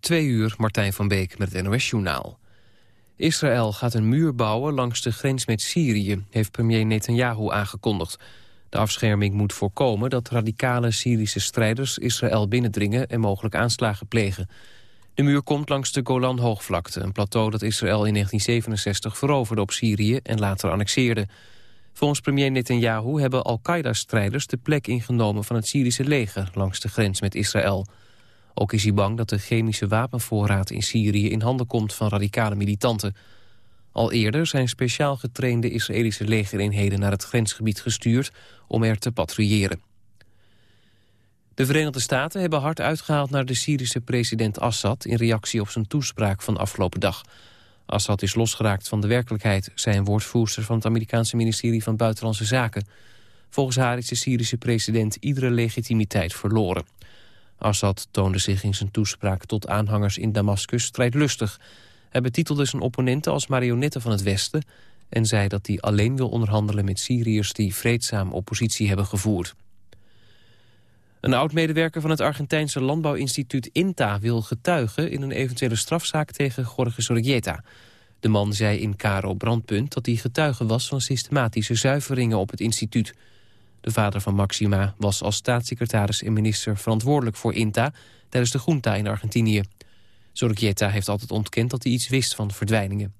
Twee uur, Martijn van Beek met het NOS-journaal. Israël gaat een muur bouwen langs de grens met Syrië... heeft premier Netanyahu aangekondigd. De afscherming moet voorkomen dat radicale Syrische strijders... Israël binnendringen en mogelijk aanslagen plegen. De muur komt langs de Golan-hoogvlakte... een plateau dat Israël in 1967 veroverde op Syrië en later annexeerde. Volgens premier Netanyahu hebben Al-Qaeda-strijders... de plek ingenomen van het Syrische leger langs de grens met Israël... Ook is hij bang dat de chemische wapenvoorraad in Syrië in handen komt van radicale militanten. Al eerder zijn speciaal getrainde Israëlische legereenheden naar het grensgebied gestuurd om er te patrouilleren. De Verenigde Staten hebben hard uitgehaald naar de Syrische president Assad... in reactie op zijn toespraak van afgelopen dag. Assad is losgeraakt van de werkelijkheid, zei een woordvoerster... van het Amerikaanse ministerie van Buitenlandse Zaken. Volgens haar is de Syrische president iedere legitimiteit verloren. Assad toonde zich in zijn toespraak tot aanhangers in Damascus strijdlustig. Hij betitelde zijn opponenten als marionetten van het Westen... en zei dat hij alleen wil onderhandelen met Syriërs die vreedzaam oppositie hebben gevoerd. Een oud-medewerker van het Argentijnse landbouwinstituut INTA wil getuigen... in een eventuele strafzaak tegen Jorge Sorrieta. De man zei in Caro Brandpunt dat hij getuige was van systematische zuiveringen op het instituut... De vader van Maxima was als staatssecretaris en minister verantwoordelijk voor INTA tijdens de junta in Argentinië. Zorgieta heeft altijd ontkend dat hij iets wist van verdwijningen.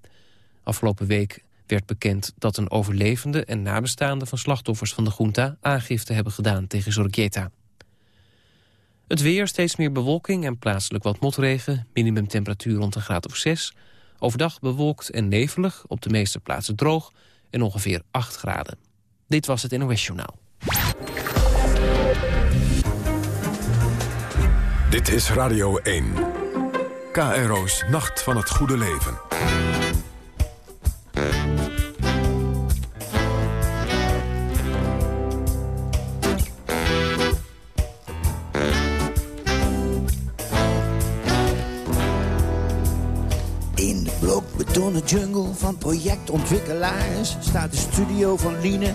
Afgelopen week werd bekend dat een overlevende en nabestaande van slachtoffers van de junta aangifte hebben gedaan tegen Zorgieta. Het weer, steeds meer bewolking en plaatselijk wat motregen. Minimumtemperatuur rond een graad of 6. Overdag bewolkt en nevelig, op de meeste plaatsen droog en ongeveer 8 graden. Dit was het NOS Journaal. Dit is Radio 1. KRO's Nacht van het Goede Leven. In de blokbetonnen jungle van projectontwikkelaars... staat de studio van Liene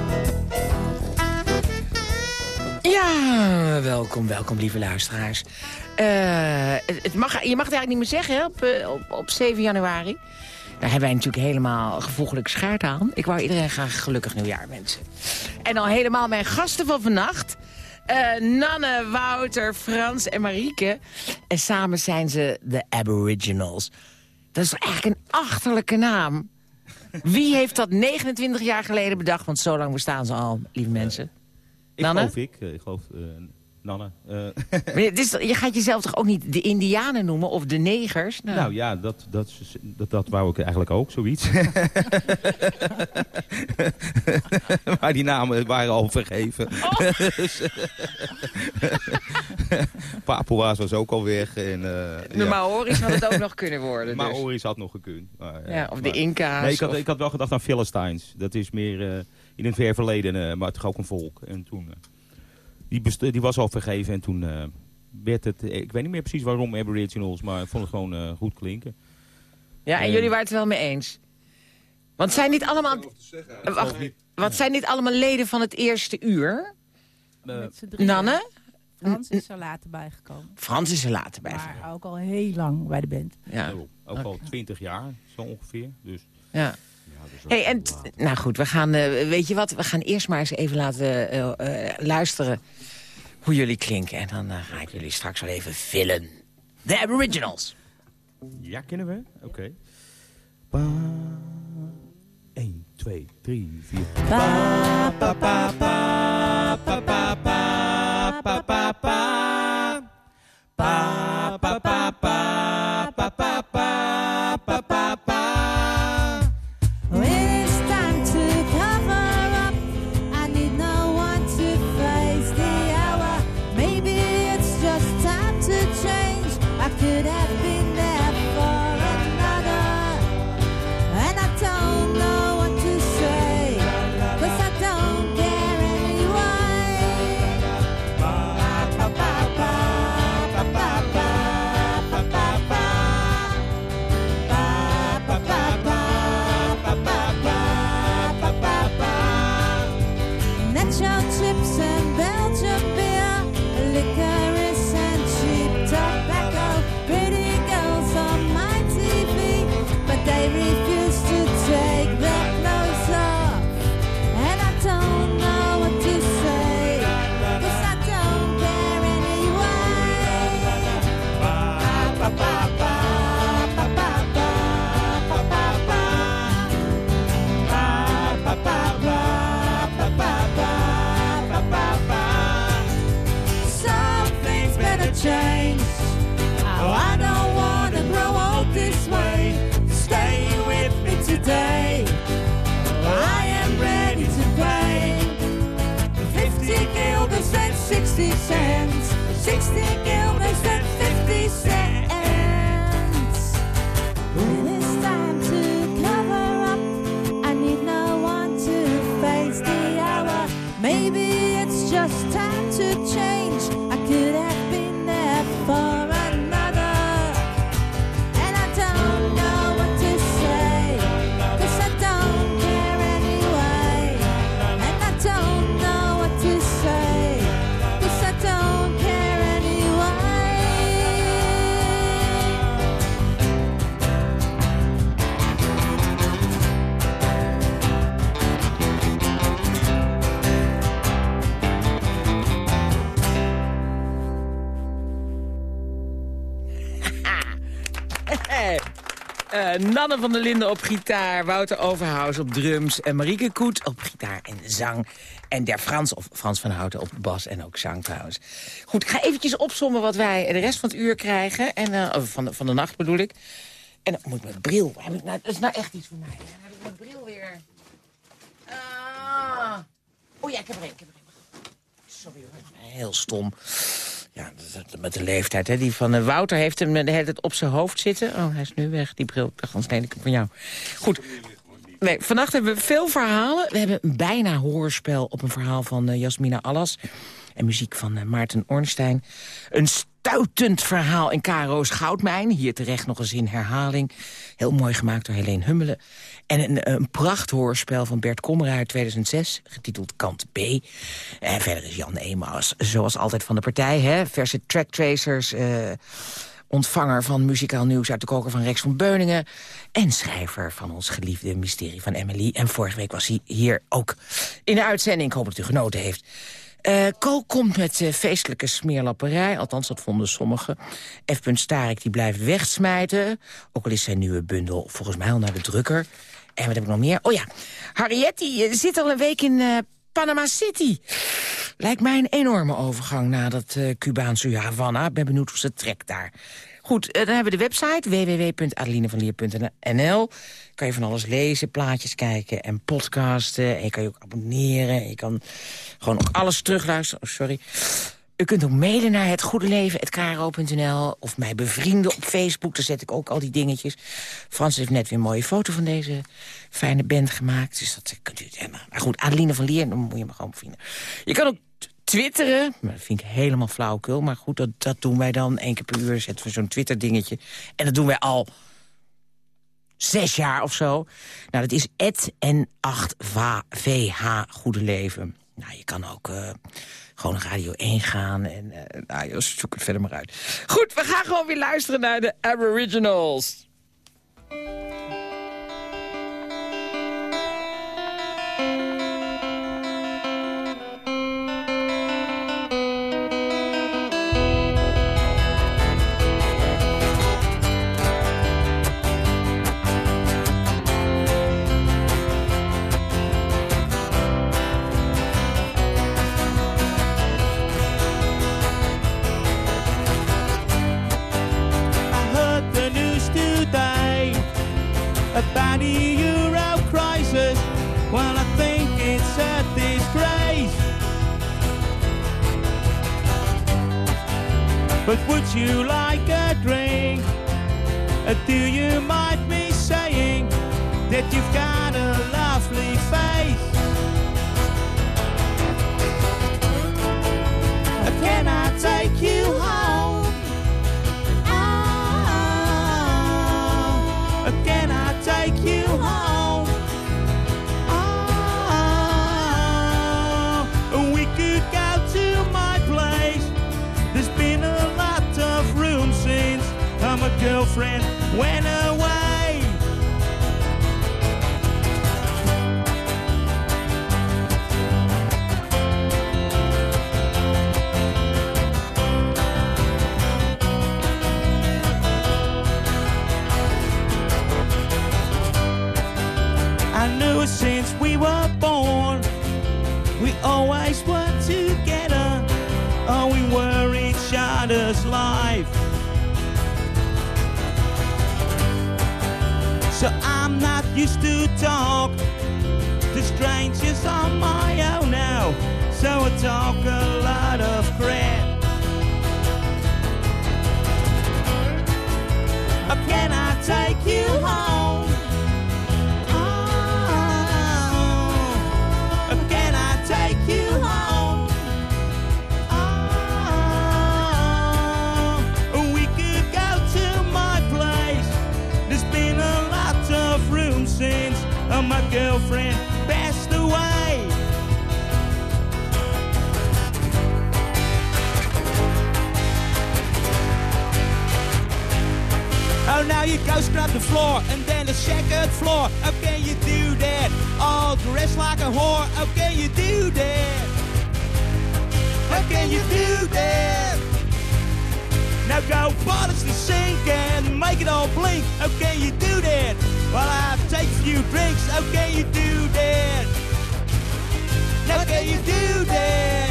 Ja, welkom, welkom lieve luisteraars. Uh, het mag, je mag het eigenlijk niet meer zeggen eh, op, op 7 januari. Daar hebben wij natuurlijk helemaal gevoeglijk schaart aan. Ik wou iedereen graag gelukkig nieuwjaar wensen. En al helemaal mijn gasten van vannacht. Uh, Nanne, Wouter, Frans en Marieke. En samen zijn ze de Aboriginals. Dat is eigenlijk een achterlijke naam. Wie heeft dat 29 jaar geleden bedacht? Want zo lang bestaan ze al, lieve mensen. Ik Nanne? geloof ik. Ik geloof Nanne. Uh. Maar het is, je gaat jezelf toch ook niet de Indianen noemen of de negers? Nou, nou ja, dat, dat, dat, dat wou ik eigenlijk ook, zoiets. maar die namen waren al vergeven. Oh. Papua's was ook al weg. En, uh, de ja. Maori's had het ook nog kunnen worden. Dus. Maori's had nog gekund. Maar, Ja, of de Inca's. Nee, ik had, of- ik had wel gedacht aan Philistines. Dat is meer uh, in een ver verleden, uh, maar toch ook een volk. En toen, uh, die, best- die was al vergeven en toen uh, werd het... Ik weet niet meer precies waarom Aboriginals, maar ik vond het gewoon uh, goed klinken. Ja, en Eh. jullie waren het wel mee eens. Want zijn dit allemaal... Eh, Wacht, wat zijn dit allemaal leden van het eerste uur? Nanne? Frans is er later bijgekomen. Frans is er later bij. Maar ook al heel lang bij de band. Ja. Ook, ook al twintig jaar, zo ongeveer. Dus, ja. Dus Hey, en nou goed, we gaan, eh, weet je wat, we gaan eerst maar eens even laten eh, eh, luisteren hoe jullie klinken. En dan ga ik jullie straks wel even villen. The Aboriginals. Ja, kennen we? Oké. Pa, 1, twee, drie, vier. Pa, pa, pa, pa, pa, pa, pa, pa, pa, pa. Nanne van der Linden op gitaar, Wouter Overhaus op drums... en Marieke Koet op gitaar en zang. En Der Frans, of Frans van Houten op bas en ook zang trouwens. Goed, ik ga eventjes opzommen wat wij de rest van het uur krijgen. En, eh, van, de, van de nacht bedoel ik. En dan moet ik mijn bril... Heb ik nou, dat is nou echt iets voor mij. Dan heb ik mijn bril weer... Ah. Oh ja, ik heb er een, ik heb er een. Sorry hoor, heel stom. Ja, dat- dat- met de leeftijd. Hè. Die van eh, Wouter heeft hem de hele op zijn hoofd zitten. Oh, hij is nu weg, die bril. Anders neem ik van jou. Goed. Nee, vannacht hebben we veel verhalen. We hebben een bijna hoorspel op een verhaal van eh, Jasmina Allas. En muziek van eh, Maarten Ornstein. Een stuitend verhaal in Caro's Goudmijn. Hier terecht nog eens in herhaling. Heel mooi gemaakt door Helene Hummelen. En een, een prachthoorspel van Bert Kommer uit 2006, getiteld Kant B. En verder is Jan Emaus, zoals altijd van de partij. Hè? Verse tracktracers, eh, ontvanger van muzikaal nieuws uit de koker van Rex van Beuningen... en schrijver van ons geliefde mysterie van Emily. En vorige week was hij hier ook in de uitzending. Ik hoop dat u genoten heeft. Eh Co komt met eh, feestelijke smeerlapperij. Althans, dat vonden sommigen. F. Starik die blijft wegsmijten. Ook al is zijn nieuwe bundel volgens mij al naar de drukker. En wat heb ik nog meer? Oh ja, Harriet die eh, zit al een week in Panama City. Lijkt mij een enorme overgang na dat Cubaanse Havana. Ik ben benieuwd hoe ze trekt daar. Goed, eh, dan hebben we de website www.adelinevanlier.nl. Kan je van alles lezen, plaatjes kijken en podcasten. En je kan je ook abonneren. Je kan gewoon ook alles terugluisteren. Oh, sorry. U kunt ook mailen naar het goede leven, of mij bevrienden op Facebook. Daar zet ik ook al die dingetjes. Frans heeft net weer een mooie foto van deze fijne band gemaakt. Dus dat kunt u helemaal... Maar goed, Adeline van Lier, dan moet je me gewoon bevrienden. Je kan ook twitteren. Maar dat vind ik helemaal flauwekul. Maar goed, dat, dat doen wij dan. Eén keer per uur zetten we zo'n Twitter-dingetje. En dat doen wij al zes jaar of zo. Nou, dat is het N8VH Goede Leven. Nou, je kan ook eh, gewoon naar Radio 1 gaan. En eh nou, joh, zoek het verder maar uit. Goed, we gaan gewoon weer luisteren naar de Aboriginals. But would you like a drink? Uh, do you mind me saying that you've got a lovely face? Uh, Can I take you home? girlfriend when I So I'm not used to talk to strangers on my own now. So I talk a lot of crap. Can I take you home? Now you go scrub the floor and then the second floor. How can you do that? All dressed like a whore. How can you do that? How can you do that? Now go polish the sink and make it all blink. How can you do that? While I take a few drinks. How can you do that? How can you do that?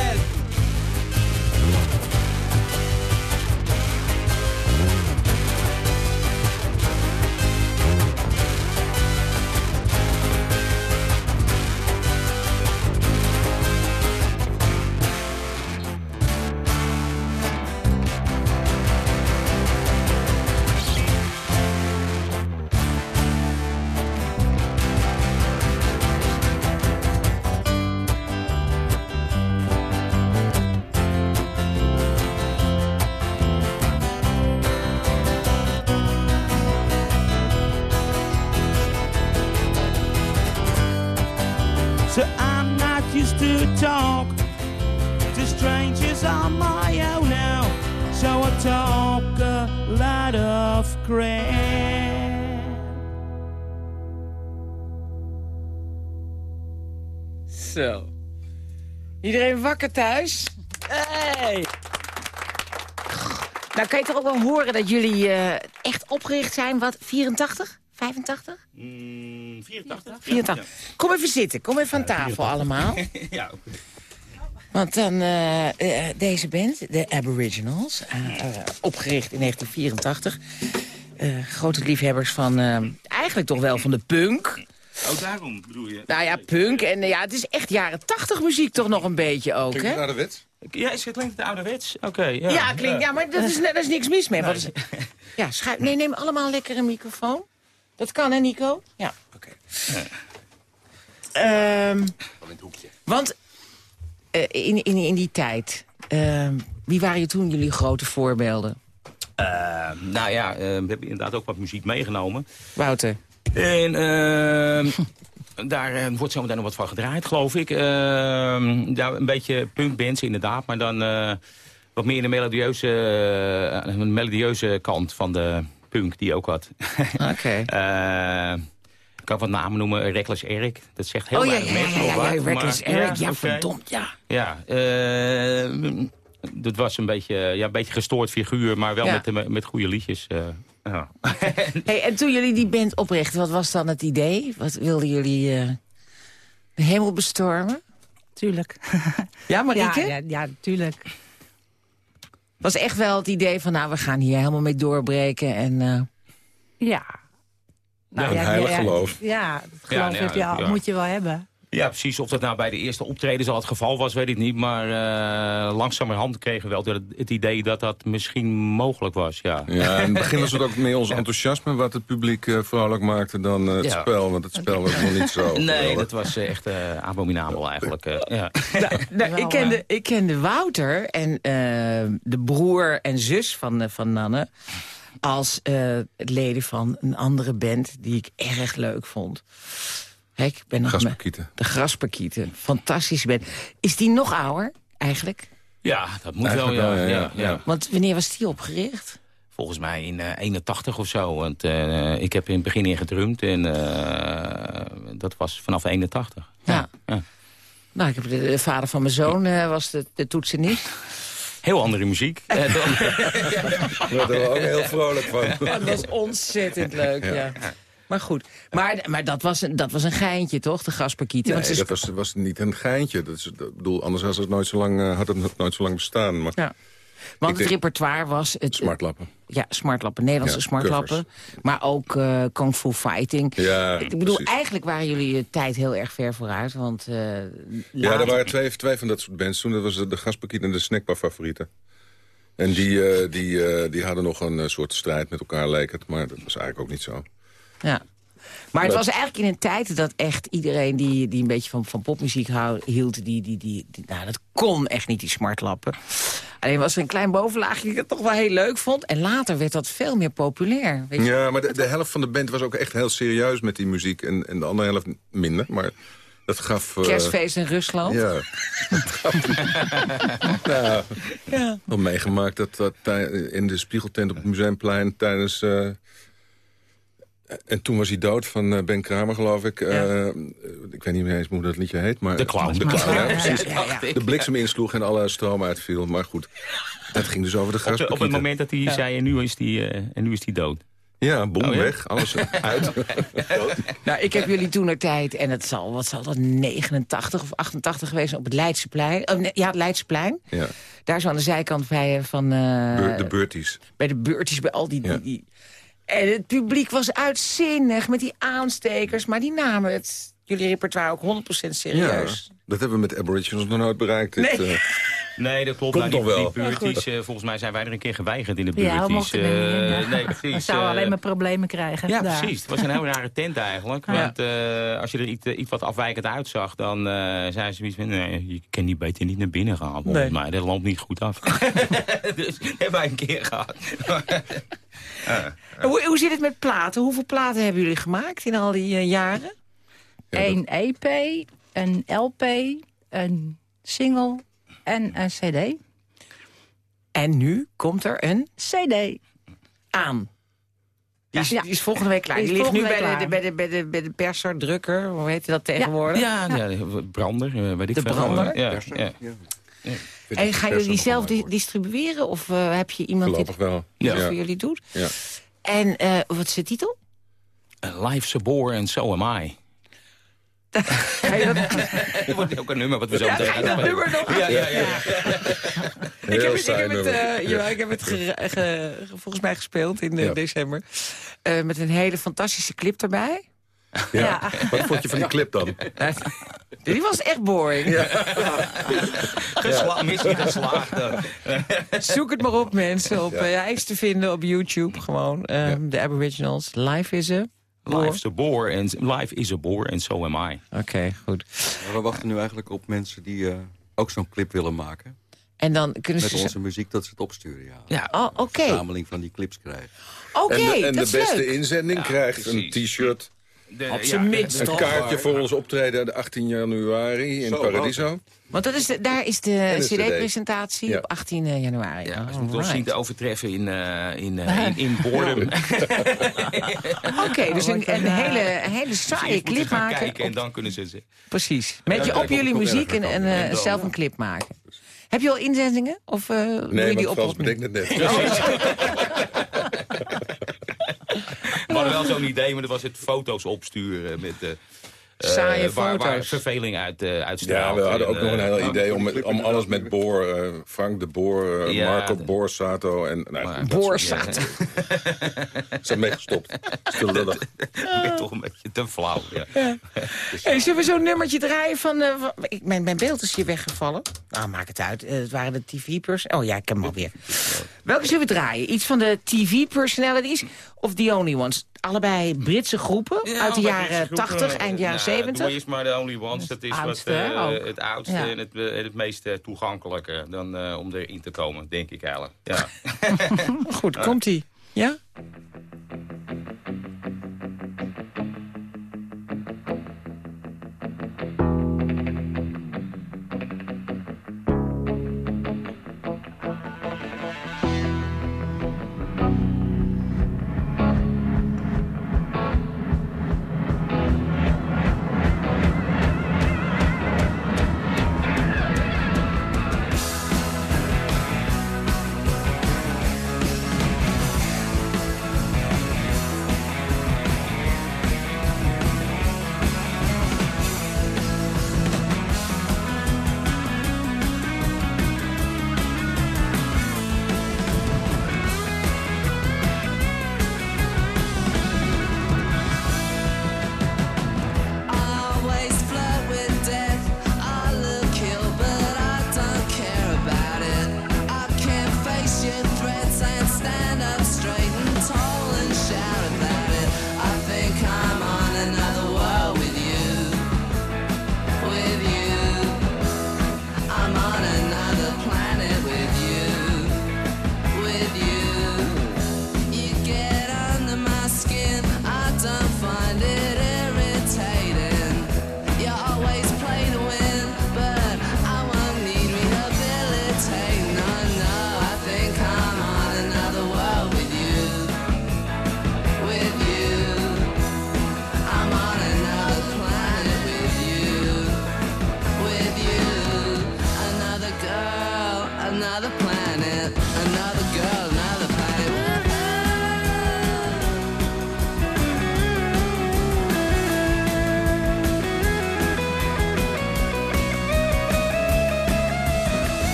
Talk a lot of crap. Zo. Iedereen wakker thuis? Hey! Nou kan je toch ook wel horen dat jullie eh, echt opgericht zijn, wat, 84? 85? Mm, 84? 84. Kom even zitten, kom even aan tafel allemaal. Ja. Want dan eh, eh, deze band, de Aboriginals, eh, opgericht in 1984. Eh, grote liefhebbers van, eigenlijk toch wel van de punk. Oh, daarom bedoel je? Nou ja, punk. En ja, het is echt jaren 80 muziek toch nog een beetje ook, Klinkt het hè? naar de wet? Ja, is het klinkt het ouderwets? Oké, ja. Ja, klinkt, ja, maar dat is, daar is niks mis mee. Wat is, ja, schuif, nee, neem allemaal lekker een microfoon. Dat kan, hè, Nico? Ja. Oké. Ehm, Van in het hoekje. want eh, in, in, in die tijd, ehm, wie waren je toen jullie grote voorbeelden? Eh, nou ja, we hebben inderdaad ook wat muziek meegenomen. Wouter? En ehm, daar eh, wordt zometeen nog wat van gedraaid, geloof ik. Ehm, daar een beetje punkbands inderdaad, maar dan eh, wat meer de melodieuze, melodieuze kant van de punk die ook had. Oké. Kan wat namen noemen, Reckless Eric. Dat zegt heel Oh ja, weinig ja, ja, mensen ja, ja, Reckless maar- Eric, ja, verdomd, ja. Ja, eh, dat was een beetje, ja, een beetje gestoord figuur, maar wel Ja. met, de- met goede liedjes. eh, ja. Hey, en toen jullie die band oprichten, wat was dan het idee? Wat wilden jullie eh, de hemel bestormen? Tuurlijk. Ja, Ja, Marieke? ja, ja, tuurlijk. Was echt wel het idee van, nou, we gaan hier helemaal mee doorbreken. En, eh, Ja. Nou, een heilig geloof. Ja, dat geloof nee, heb je ja, al- ja. moet je wel hebben. Ja, precies. Of dat nou bij de eerste optredens al het geval was, weet ik niet. Maar eh langzamerhand kregen we wel het, het idee dat dat misschien mogelijk was, ja. Ja, in het begin was het ook meer ons enthousiasme wat het publiek eh, vrolijk maakte dan eh, het Ja. spel. Want het spel was nog niet zo. Nee, geweldig. dat was echt eh, abominabel eigenlijk. eh, ja. Nou, nou, ik, kende, ik kende Wouter en de broer en zus van, van Nanne... als eh, leden van een andere band die ik erg leuk vond. Hè, ik ben nog Gasparkieten. De Grasparkieten. Fantastische band. Is die nog ouder, eigenlijk? ja, dat moet wel, Eigenlijk ja. wel, ja, ja, ja. ja. Want wanneer was die opgericht? Volgens mij in eh 81 of zo. Want eh, ik heb in het begin in gedrumd en eh, dat was vanaf 81. Ja. Ja. Nou, ik heb de, de vader van mijn zoon eh, was de, de toetsenist. Heel andere muziek. Eh, dan- Daar werden we ook heel vrolijk van. dat was ontzettend leuk, ja. Maar goed, maar, maar dat, was een, dat was een geintje, toch, de? Nee, ze dat was, was niet een geintje. Dat is, dat, bedoel, anders had het nooit zo lang, eh, had het nooit zo lang bestaan. Maar Ja. Want het repertoire was... Het, smartlappen. Ja, smartlappen, Nederlandse Ja, smartlappen. Maar ook eh kung fu fighting. Ja, ik bedoel, precies. eigenlijk waren jullie je tijd heel erg ver vooruit. Want eh Ja, er waren twee, twee van dat soort bands toen. Dat was de, Gasparkiet en de Snackbar favorieten. En die, eh, die, die hadden nog een soort strijd met elkaar, leek het. Maar dat was eigenlijk ook niet zo. Ja. Maar het Dat- was eigenlijk in een tijd dat echt iedereen die, die een beetje van, van popmuziek hou, hield... Die, die, die, die- nou, dat kon echt niet, die smartlappen. Alleen was er een klein bovenlaagje die ik het toch wel heel leuk vond. En later werd dat veel meer populair. Weet je? Ja, maar de, de helft van de band was ook echt heel serieus met die muziek. En, en de andere helft minder. Maar dat gaf... eh, Kerstfeest in Rusland. Ja. nou, Ja. wel meegemaakt dat, dat tij- in de spiegeltent op het Museumplein tijdens... eh, en toen was hij dood van eh, Ben Kramer, geloof ik. Eh, ik weet niet meer eens hoe dat liedje heet. Maar, De clown. De clown, ja, precies. Ja, ja, ja. De bliksem insloeg en alle stroom uitviel. Maar goed, dat ging dus over de op, de- op het moment dat hij zei, en nu is die, eh, en nu is die dood. Ja, boem, Oh, ja? weg. Alles uit. Nou, ik heb jullie toen er tijd, en het zal, wat zal dat, 89 of 88 geweest, op het Leidseplein. Oh, nee, ja, het Leidseplein. ja, Daar zo aan de zijkant bij, van, eh, de beurties. bij de beurtjes, bij al die, Ja. die, die... En het publiek was uitzinnig met die aanstekers, maar die namen het, jullie repertoire ook 100% Ja, serieus. dat hebben we met Aboriginals nog nooit bereikt. dit, Nee. eh. Nee, dat klopt. Komt Nou, die, wel. die eh, volgens mij zijn wij er een keer geweigerd in de Ja, mochten er niet in, ja. nee, We precies. zouden eh, alleen maar problemen krijgen. Ja, daar. precies. Het was een heel rare tent eigenlijk. Want eh, als je er iets, eh, iets wat afwijkend uitzag, dan eh zei ze zoiets van... Nee, je kan niet beter niet naar binnen gaan, volgens Nee. mij. Dat loopt niet goed af. dus hebben wij een keer gehad. Hoe, hoe zit het met platen? Hoeveel platen hebben jullie gemaakt in al die eh, jaren? Een EP, een LP, een single en een cd. En nu komt er een CD. aan. Die is, Ja. die is volgende week klaar. Die ligt nu bij de, bij, de, bij, de, bij de perser, drukker, hoe heet dat tegenwoordig? Ja, ja, brander, eh, weet ik De veel. brander? Ja, ja. En gaan jullie die zelf di- distribueren? Of eh, heb je iemand die Voorlopig wel. die Ja. dat voor jullie doet? Ja. En eh, wat is de titel? Life's a bore and so am I. Dat... Dat wordt ook een nummer wat we zo Ja, meteen gaan dat nummer nog Ja, ja, ja. ik heb het, ik heb het, eh, ja, ik heb het ge- ge- volgens mij gespeeld in eh, Ja. december. Eh, met een hele fantastische clip erbij. Ja. Wat vond je van die clip dan? Die was echt boring. Gesla missie geslaagd. dan. Zoek het maar op, mensen. Op, eh, hij is te vinden op YouTube gewoon. ehm, De Aboriginals. Live is er. Life's a bore and life is a bore and so am I. Oké, goed. Maar we wachten nu eigenlijk op mensen die eh, ook zo'n clip willen maken. En dan kunnen Met ze... onze muziek dat ze het opsturen, ja. Ja, Oh, oké. Een verzameling van die clips krijgen. Oké, en de, en dat de beste leuk. inzending krijgt een t-shirt, de- Op zijn minst, een kaartje voor ons optreden de 18 januari in Zo, Paradiso. Want dat is de, daar is de de CD. cd-presentatie Ja. op 18 januari. Ja, ze Oh, moeten ons zien te overtreffen in, eh, in, eh, in, in boredom. Oké, dus een, een hele, een hele saaie clip maken. kijken en dan kunnen ze... ze- precies. Met je op jullie muziek en, ergens en dan. eh, En dan, zelf een clip maken. Heb je al inzendingen? Of eh doe je Nee, die want op? Frans bedenkt het net. Zo'n idee, maar dat was het foto's opsturen met... eh, eh, Saaie waar, waar foto's. verveling uit, uitstraalt. Ja, we hadden ook nog een heel idee om, met- om alles met Boor, Frank de Boor, Ja, Marco de- Boor, Sato en... Nou, Boor Sato. Ze zijn meegestopt. Stilullig. ik ben toch een beetje te flauw. Ja. Hey, zullen we zo'n nummertje draaien van... eh, van- ik, mijn, mijn beeld is hier weggevallen. Nou, maak het uit. Het waren de TV-pers... Oh ja, ik heb hem alweer. Welke zullen we draaien? Iets van de TV-personalities of The Only Ones? Allebei Britse groepen uit de jaren 80, eind jaren nou, 70. Doe maar de Only Ones. Dat is oudste, wat, eh, ook. het oudste Ja. en het, eh, het meest eh, toegankelijke dan, eh, om erin te komen, denk ik eigenlijk. Ja. Goed, komt-ie. Ja?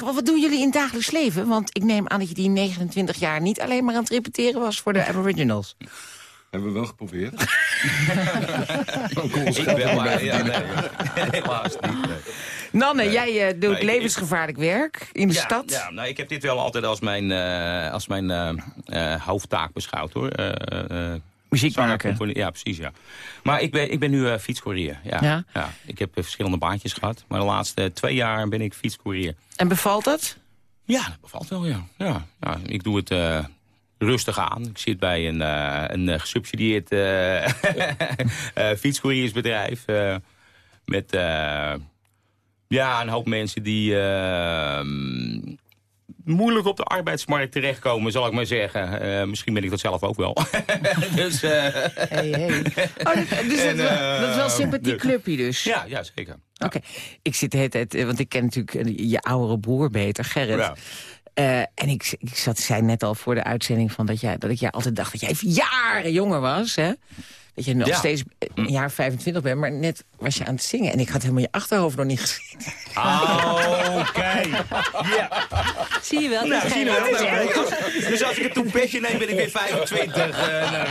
Vragen, wat doen jullie in het dagelijks leven? Want ik neem aan dat je die 29 jaar niet alleen maar aan het repeteren was voor de Aboriginals. Hebben we wel geprobeerd. Ik ben maar, ja, nee, helaas niet. nee. Nanne, jij eh, doet levensgevaarlijk werk in de ja, stad. Ja, nou, ik heb dit wel altijd als mijn, eh, als mijn eh, eh, hoofdtaak beschouwd, hoor. Eh, eh, Muziek maken. Ja, precies, ja. Maar ik ben, ik ben nu eh, fietscourier. Ja, Ja? ja. Ik heb eh, verschillende baantjes gehad. Maar de laatste twee jaar ben ik fietscourier. En bevalt dat? Ja, dat bevalt wel, ja. ja, ja ik doe het eh, rustig aan. Ik zit bij een, eh, een eh, gesubsidieerd eh eh, fietscouriersbedrijf. eh, met eh, ja, een hoop mensen die eh, moeilijk op de arbeidsmarkt terechtkomen, zal ik maar zeggen. Eh, misschien ben ik dat zelf ook wel. dus, eh, Hey, hey. Oh, dat, dus dat, wel- dat is wel een eh, sympathiek de- clubje dus. ja, ja, zeker. Oké, ik zit de hele tijd, eh, want ik ken natuurlijk eh, je oudere broer beter, Gerrit. Ja. Eh, en ik, ik zat, zei net al voor de uitzending van dat, jij, dat ik jij altijd dacht dat jij jaren jonger was. Hè? Dat je nog Ja. steeds een jaar 25 bent, maar net was je aan het zingen. En ik had helemaal je achterhoofd nog niet gezien. Oké. Ja. Zie je wel? Nou, zie je wel. Nou, Dus als ik het toepetje neem, ben ik weer 25. eh, nou,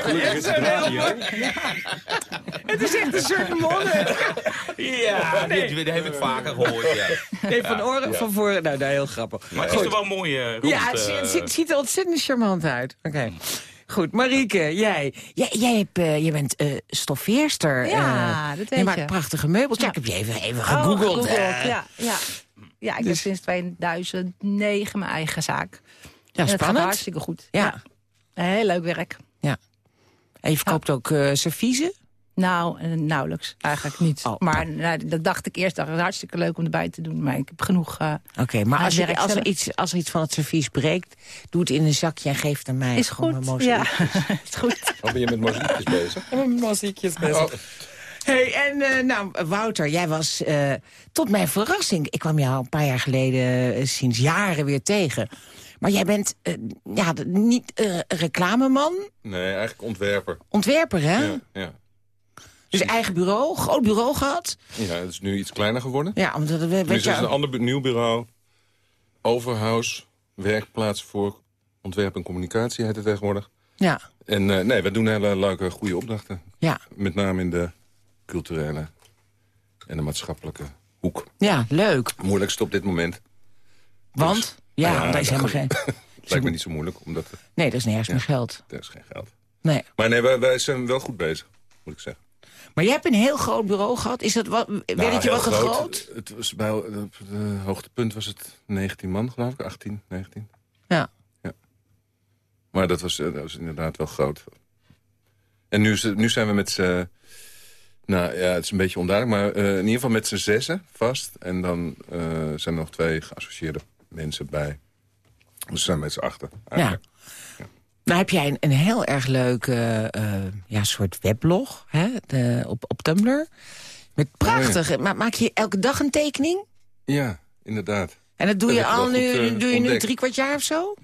Gelukkig is het radio. Het is echt een soort monnik. ja, dit, dit heb ik vaker gehoord. Ja. Nee, van oren, van voren. Nou, nou, heel grappig. Maar het is toch wel mooi, eh, rond, Ja, het, eh, ziet- het ziet- het ziet er ontzettend charmant uit. Oké. Goed, Marieke, jij. Jij, jij, hebt, eh, jij bent eh stoffeerster. Ja, eh, dat Je weet maakt je. prachtige meubels. Ja, Ja. ik heb je even, even Oh, gegoogeld. ja, ja. ja, ik Dus- heb sinds 2009 mijn eigen zaak. ja, en het gaat spannend. hartstikke goed. Ja. Heel leuk werk. En je verkoopt ook serviezen? Nou, eh, nauwelijks. Eigenlijk niet. Oh. Maar nou, dat dacht ik eerst. dacht ik, hartstikke leuk om erbij te doen. Maar ik heb genoeg... eh, Oké, maar als, je, als, er iets, als er iets van het servies breekt... doe het in een zakje en geef het aan mij. is Gewoon goed. Ja, is goed. Oh, ben je met muziekjes bezig? Mijn mozaïekjes best. Oh, Hey, en eh, nou, Wouter, jij was eh, tot mijn verrassing... ik kwam jou al een paar jaar geleden sinds jaren weer tegen... Maar jij bent ja, niet eh, reclameman, nee, eigenlijk ontwerper. ontwerper, hè? Ja, ja. Dus eigen bureau, groot bureau gehad. ja, het is nu iets kleiner geworden. Ja, omdat we, Dus het is een ander nieuw bureau. Overhouse, werkplaats voor ontwerp en communicatie heet het tegenwoordig. ja, En eh, nee, we doen hele leuke, goede opdrachten. ja, Met name in de culturele en de maatschappelijke hoek. ja, leuk. Moeilijkste op dit moment. Want, ja, Ja, want daar is helemaal geen... Lijkt me niet zo moeilijk, omdat Nee, er is nergens Ja. meer geld. er is geen geld. Nee. Maar nee, wij, wij zijn wel goed bezig, moet ik zeggen. Maar jij hebt een heel groot bureau gehad. Is dat wat, werd het je Nou, wat groot? Het was bij, op het hoogtepunt was het 19 man, geloof ik. 18, 19. Ja. Maar dat was, eh, dat was inderdaad wel groot. En nu, nu zijn we met z'n... Nou ja, het is een beetje onduidelijk, maar eh, in ieder geval met z'n zessen vast. En dan eh, zijn er nog twee geassocieerde mensen bij. Dus we zijn met z'n achter. Ja. Nou heb jij een, een heel erg leuke eh, ja, soort weblog hè, de, op, op Tumblr. Met prachtige... ma- Maak je elke dag een tekening? Ja, inderdaad. En dat doe Dat je al nu, goed, eh, doe je nu drie kwart jaar of zo?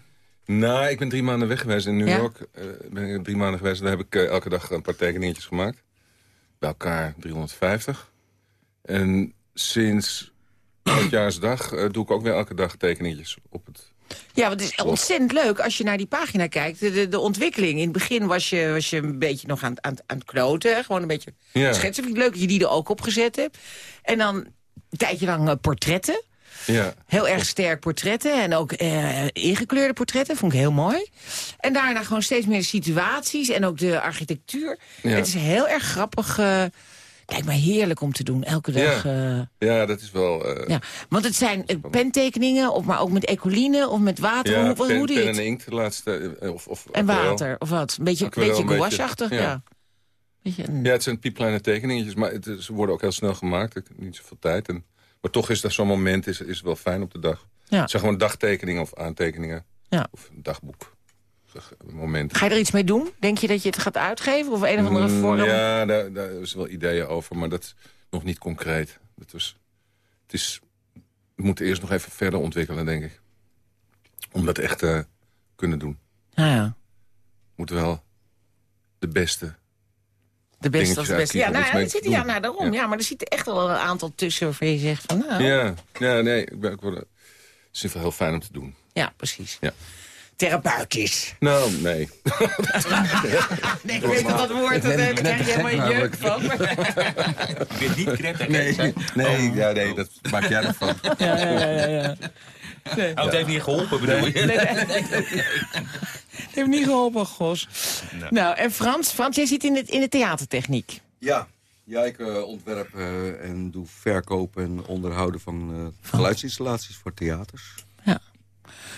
Nou, ik ben drie maanden weg geweest in New Ja? York. eh, ben ik drie maanden geweest. Daar heb ik elke dag een paar tekeningetjes gemaakt. Bij elkaar 350. En sinds Oudjaarsdag eh doe ik ook weer elke dag tekeningetjes op het... Ja, want het is ontzettend leuk als je naar die pagina kijkt. De, de, ontwikkeling. In het begin was je, was je een beetje nog aan, het- aan, aan het kloten. hè. Gewoon een beetje Ja. schetsen. Vind ik leuk dat je die er ook op gezet hebt. En dan een tijdje lang eh, portretten. Ja, Heel erg sterk portretten en ook eh, ingekleurde portretten. Vond ik heel mooi. En daarna gewoon steeds meer situaties en ook de architectuur. Ja. Het is heel erg grappig. eh lijkt mij heerlijk om te doen, elke dag. Ja. eh, ja dat is wel... eh, ja. Want het zijn eh, pentekeningen, of maar ook met ecoline of met water. ja, hoe, pen, en inkt, de laatste... Of, of En aquarel. water, of wat? Een beetje, Aquarel, beetje gouache-achtig, ja. ja. Beetje een- Ja, het zijn piepkleine tekeningetjes, maar het, ze worden ook heel snel gemaakt. Ik heb niet zoveel tijd. En, maar toch is dat zo'n moment is, is wel fijn op de dag. Ja. Het zijn gewoon dagtekeningen of aantekeningen. Ja. Of een dagboek. Moment. Ga je er iets mee doen? Denk je dat je het gaat uitgeven? Of een of andere Mm, vorm? Ja, daar, daar is wel ideeën over, maar dat is nog niet concreet. Dat was, het is, we moeten eerst nog even verder ontwikkelen, denk ik. Om dat echt te kunnen doen. Nou ja. Moet wel de beste. De beste als de beste. Ja, nou, ja, dat zit, ja, nou, daarom. Ja. Ja. maar er zit echt wel een aantal tussen waarvan je zegt van... Nou, Ja, ja nee, ik ben, ik word, het is in ieder geval heel fijn om te doen. Ja, precies. Ja. Therapeutisch. Nou, nee. Nee, ik weet dat dat woord, daar ben krijg je helemaal jeuk van. Ik ben niet knettergek. Nee, nee, ja, nee dat maak jij ervan. Ja, ja, ja, ja. ja. Oh, het heeft niet geholpen, bedoel je? Nee, nee, nee. Het heeft niet geholpen, Gos. Nou, en Frans, Frans, jij zit in, het, in de theatertechniek. Ja, ja ik eh, ontwerp eh, en doe verkopen en onderhouden van eh, geluidsinstallaties voor theaters.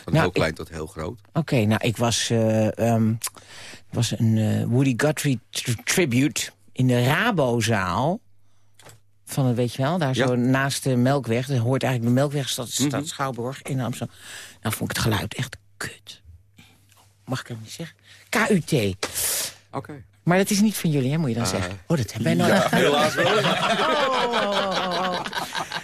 Van Nou, heel klein tot heel groot. Oké, nou, ik was, er was een eh, Woody Guthrie tri- tribute in de Rabozaal. Van het, weet je wel, daar Ja. zo naast de Melkweg. Dat hoort eigenlijk de Melkweg, stad, stad Mhm. Schouwburg in Amsterdam. Nou vond ik het geluid echt kut. Mag ik dat niet zeggen? KUT. Oké. Maar dat is niet van jullie, hè, moet je dan zeggen. Oh, dat hebben wij nog. Ja, helaas wel. Oh, oh, oh, oh.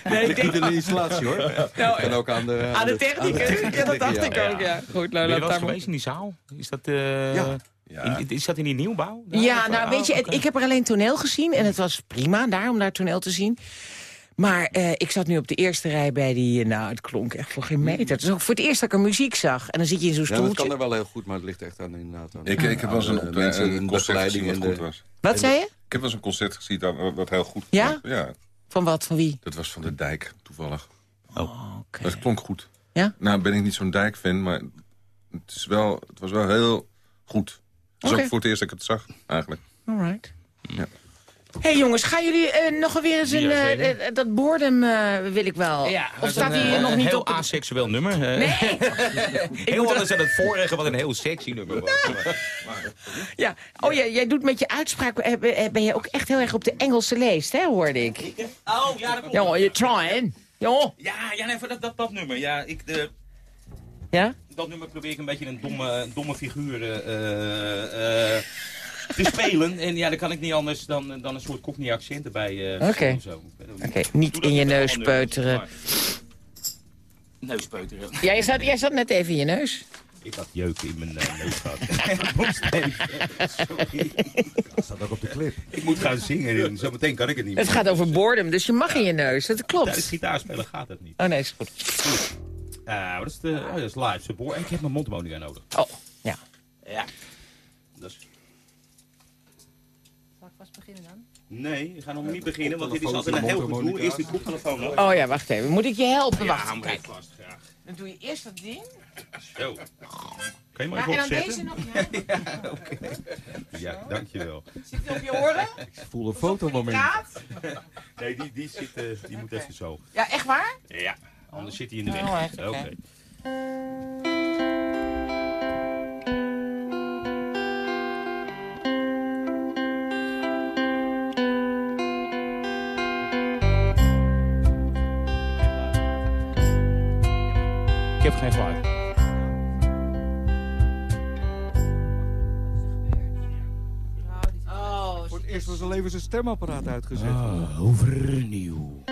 Nee, ik denk- niet in de installatie hoor. Nou, kan ook aan de, aan de techniek? Ja, dat dacht ja. ik ook, ja. Goed, nou, Ben je wel maar- geweest in die zaal? Is dat, eh, Ja. Ja. in- is dat in die nieuwbouw? daar? Ja, nou oh, weet je, het- oké. ik heb er alleen toneel gezien en het was prima daar om daar toneel te zien. Maar eh, ik zat nu op de eerste rij bij die, eh, nou het klonk echt voor geen meter. Het is ook voor het eerst dat ik er muziek zag. En dan zit je in zo'n Ja, dat stoeltje. kan er wel heel goed, maar het ligt echt aan inderdaad aan Ik, ik heb wel eens een, mensen, een concert gezien wat en goed was. Wat zei je? Ik heb wel eens een concert gezien dat, wat heel goed Ja? was. Ja, Van wat, van wie? dat was van de dijk, toevallig. Oh, oké. Dat klonk goed. Ja? Nou ben ik niet zo'n dijkfan, maar het, is wel, het was wel heel goed. Het was ook voor het eerst dat ik het zag, eigenlijk. Alright. Ja. Hey, jongens, gaan jullie eh, nog weer eens een... Ja, eh, eh, dat boredom eh, wil ik wel. of staat een, hij nog niet heel op? de- aseksueel nummer. eh. Nee, heel anders dan het vorige, wat een heel sexy nummer was. ja. Oh, jij, jij doet met je uitspraak... ben je ook echt heel erg op de Engelse leest, hè, hoorde ik. Oh, ja, dat klopt. Jongen, je trying. Jongen. Ja, ja nee, voor dat, dat, dat nummer. Ja, ik, de, Ja? dat nummer probeer ik een beetje een domme, domme figuur eh, te spelen. En ja, dan kan ik niet anders dan, dan een soort cockney accent erbij eh, Oké. niet dat in je neus peuteren. maar- Neuspeuteren. Ja, jij zat, jij zat net even in je neus. Ik had jeuk in mijn eh, neus gehad. Sorry. Dat staat ook op de clip. Ik moet gaan zingen en zometeen kan ik het niet Het meer. gaat over boredom, dus je mag in je neus. Dat Tijdens klopt. gitaarspelen gaat het niet. Oh nee, is goed. Uh, wat is de, oh, dat is live support. En ik heb mijn mondharmonica nodig. Oh, ja. Ja. Dus, Zal ik vast beginnen dan? Nee, we gaan nog niet beginnen, want dit is altijd een heel goed doel. Eerst die koptelefoon. Oh ja, wacht even. Moet ik je helpen? Ja, Wacht, hou me kijk. vast, graag. Dan doe je eerst dat ding. Zo. Kan je maar Ja, even en dan opzetten? deze nog. Ja. Ja, oké. Ja, dankjewel. Zit die op je oren? Ik voel een fotomoment. Nee, die, die, zit, eh, die moet even zo. Ja, echt waar? Ja, anders zit hij in de weg. Oh. Oké. Heb geen vraag. Oh, Voor het eerst van zijn leven zijn stemapparaat uitgezet. Ah, overnieuw.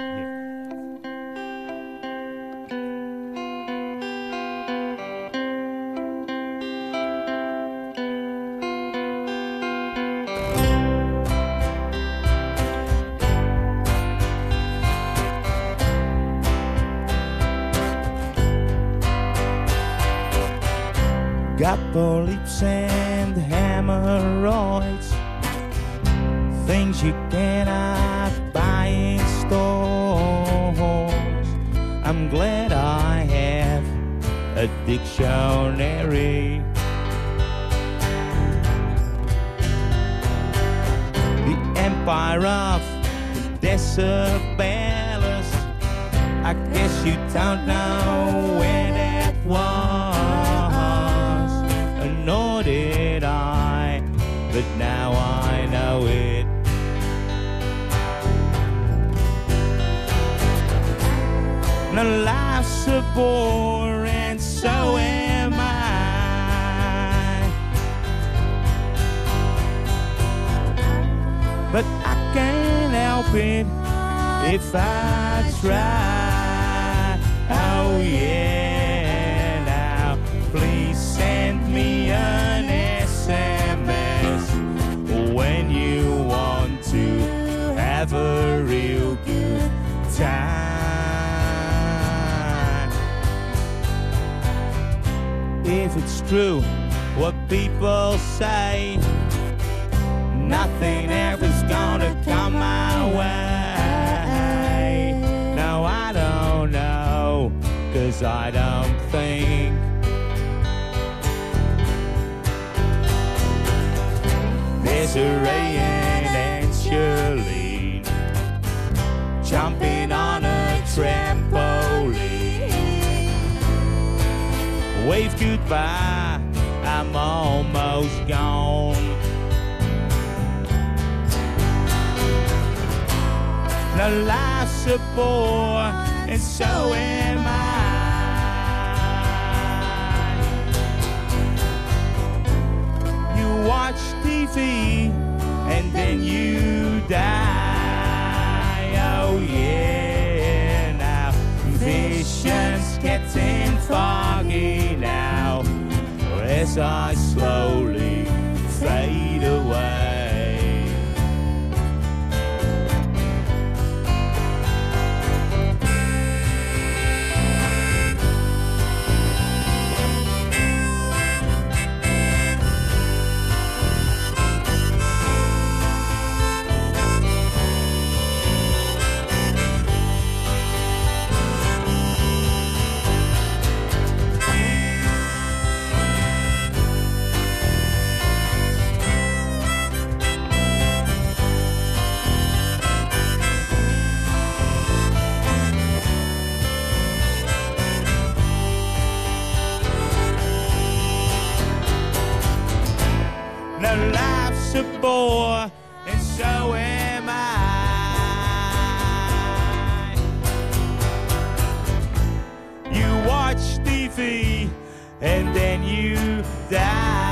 If it's true what people say, nothing ever's gonna come my way. No, I don't know, cause I don't think. There's and Angeline jumping on a trampoline. Wave goodbye. I'm almost gone. The life's a bore, and so am I. You watch TV, and then you die. Oh yeah, now vision's getting far here now as I slowly fade away. And then you die.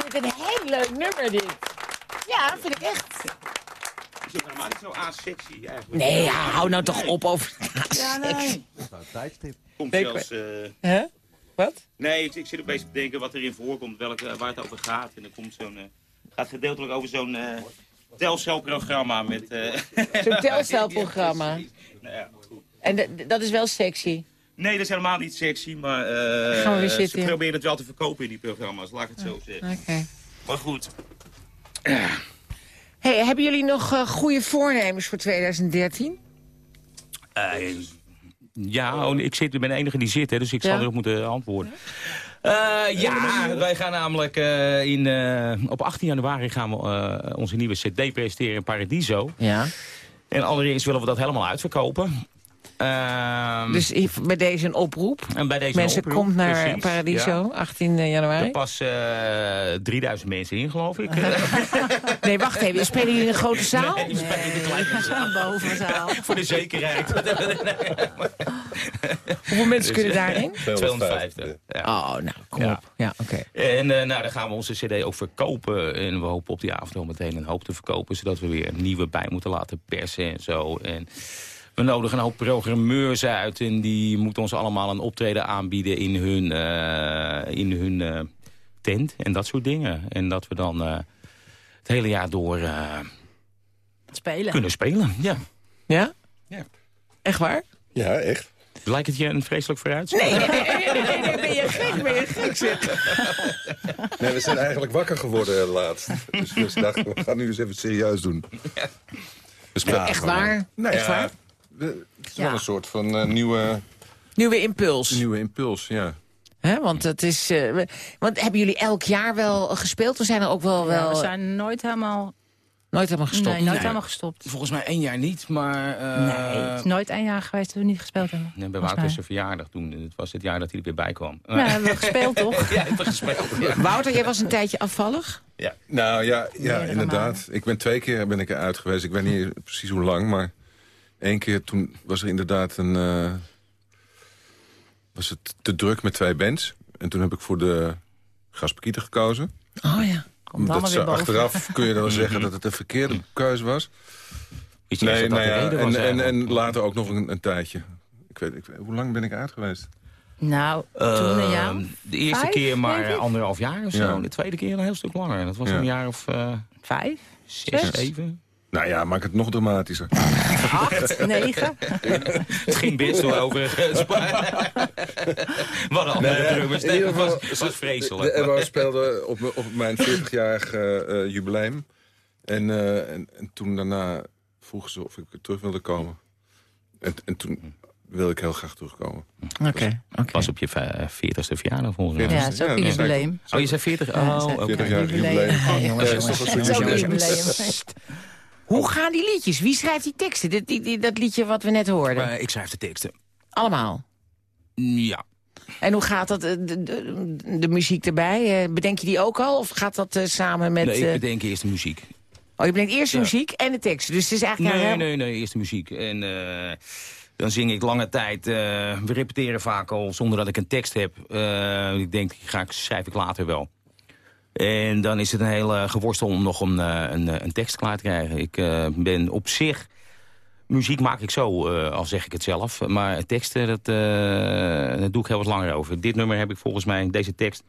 Vind ik een heel leuk nummer dit. Ja, dat vind ik echt. Is ook helemaal niet zo asexy eigenlijk. Nee, ja, hou nou toch op over Ja, nee. Dat is nou een tijdstip. Komt zelfs... eh, Hè? Wat? Nee, ik, ik zit ook bezig te denken wat erin voorkomt, welke, waar het over gaat. En dan komt zo'n... eh, gaat gedeeltelijk over zo'n eh telcelprogramma met... eh, Zo'n telcelprogramma. nou ja, goed. En dat is wel sexy. Nee, dat is helemaal niet sexy, maar eh, Gaan we weer ze proberen het wel te verkopen in die programma's, laat ik het zo zeggen. Oké. Maar goed, Hey, hebben jullie nog eh, goede voornemens voor 2013? eh, ja, oh, ik zit, ik ben de enige die zit, hè, dus ik zal Ja? erop moeten antwoorden. Eh, ja, wij gaan namelijk eh, in, eh, op 18 januari gaan we eh, onze nieuwe cd presenteren in Paradiso. Ja. En allereerst willen we dat helemaal uitverkopen. Ehm, Dus bij deze een oproep. en bij deze Mensen, oproep, komt naar precies, Paradiso, ja. 18 Er januari. passen eh 3000 mensen in, geloof ik. Nee, wacht even. Spelen jullie in een grote zaal? Nee, we spelen in de kleine zaal. Bovenzaal. Voor de zekerheid. Hoeveel mensen kunnen Dus- daarin? 250. Ja. Oh, nou, kom Ja. op. Ja, oké. En eh, nou, dan gaan we onze cd ook verkopen. En we hopen op die avond al meteen een hoop te verkopen... zodat we weer een nieuwe bij moeten laten persen en zo. En we nodigen een hoop programmeurs uit... en die moeten ons allemaal een optreden aanbieden in hun, eh, in hun eh, tent en dat soort dingen. En dat we dan eh, het hele jaar door eh, Spelen. kunnen spelen. Ja. Ja? Ja. Echt waar? Ja, echt. Lijkt het je een vreselijk vooruitzicht? Nee, nee, nee, nee, nee, nee, ben je gek, ben je gek, zeg. Nee, we zijn eigenlijk wakker geworden laatst. Dus we dachten, we gaan nu eens even serieus doen. Dus ja, Echt waar? Nou Echt ja, waar? Het is wel Ja. een soort van eh, nieuwe, Nieuwe impuls. nieuwe impuls, ja. Hè, want, het is, eh, want hebben jullie elk jaar wel gespeeld? We zijn er ook wel, Ja, wel we zijn nooit helemaal, nooit helemaal gestopt. nee, nooit helemaal gestopt. Volgens mij één jaar niet, maar... eh, nee, het is nooit één jaar geweest dat we niet gespeeld hebben. Nee, bij Wouter zijn verjaardag toen. Het was het jaar dat hij er weer bij kwam. Ja, hebben we gespeeld toch? Ja, het gespeeld. Ja. Wouter, jij was een tijdje afvallig? Nou ja, ja inderdaad. Ik ben twee keer ben ik eruit geweest. Ik weet niet precies hoe lang, maar één keer toen was er inderdaad een... eh, was het te druk met twee bands. En toen heb ik voor de Gaspakieten gekozen. Oh ja. Komt allemaal Dat ze weer boven. achteraf kun je dan zeggen dat het een verkeerde keuze was. Weet je, Nee, dat dat nou de ja, reden en, was en, en later ook nog een, een tijdje. Ik weet, ik, hoe lang ben ik uit geweest? Nou, toen een jaar. Ehm, de eerste vijf, keer maar anderhalf jaar of zo. Ja. De tweede keer een heel stuk langer. Dat was Ja. een jaar of eh, Vijf, zes, Zes? zeven. Nou ja, maak het nog dramatischer. acht, negen. Het ging best wel overigens. maar- Wat andere Nee, drummers. in Nee, ieder het was, was De vreselijk. Evo speelde op, op mijn 40-jarig eh, jubileum. En, eh, en, en toen daarna vroegen ze of ik terug wilde komen. En, en toen wil ik heel graag terugkomen. Oké. Was op je eh, 40ste verjaardag volgens mij. Ja, het is ook een Ja, jubileum. Oh, je zei 40? Ja, Oh, zei- oké. 40 jaar jubileum. jubileum. Hey, jongens, jongens. een Het is ook een jubileum. Hoe gaan die liedjes? Wie schrijft die teksten? Dit, die, die- dat liedje wat we net hoorden. Eh, ik schrijf de teksten. Allemaal. Ja. En hoe gaat dat, eh, de, de, de muziek erbij? Eh, Bedenk je die ook al? Of gaat dat samen met... Nee, ik bedenk eerst de muziek. Oh, je bedenkt eerst de Ja. muziek en de tekst. Dus het is eigenlijk... Nee, nee, nee, eerst de muziek. En dan zing ik lange tijd. we repeteren vaak al zonder dat ik een tekst heb. Ik denk, die ga ik, schrijf ik later wel. En dan is het een hele geworstel om nog een, eh, een, eh, een tekst klaar te krijgen. Ik eh, ben op zich... Muziek maak ik zo, eh, al zeg ik het zelf. Maar teksten, dat, eh, dat doe ik heel wat langer over. Dit nummer heb ik volgens mij, deze tekst...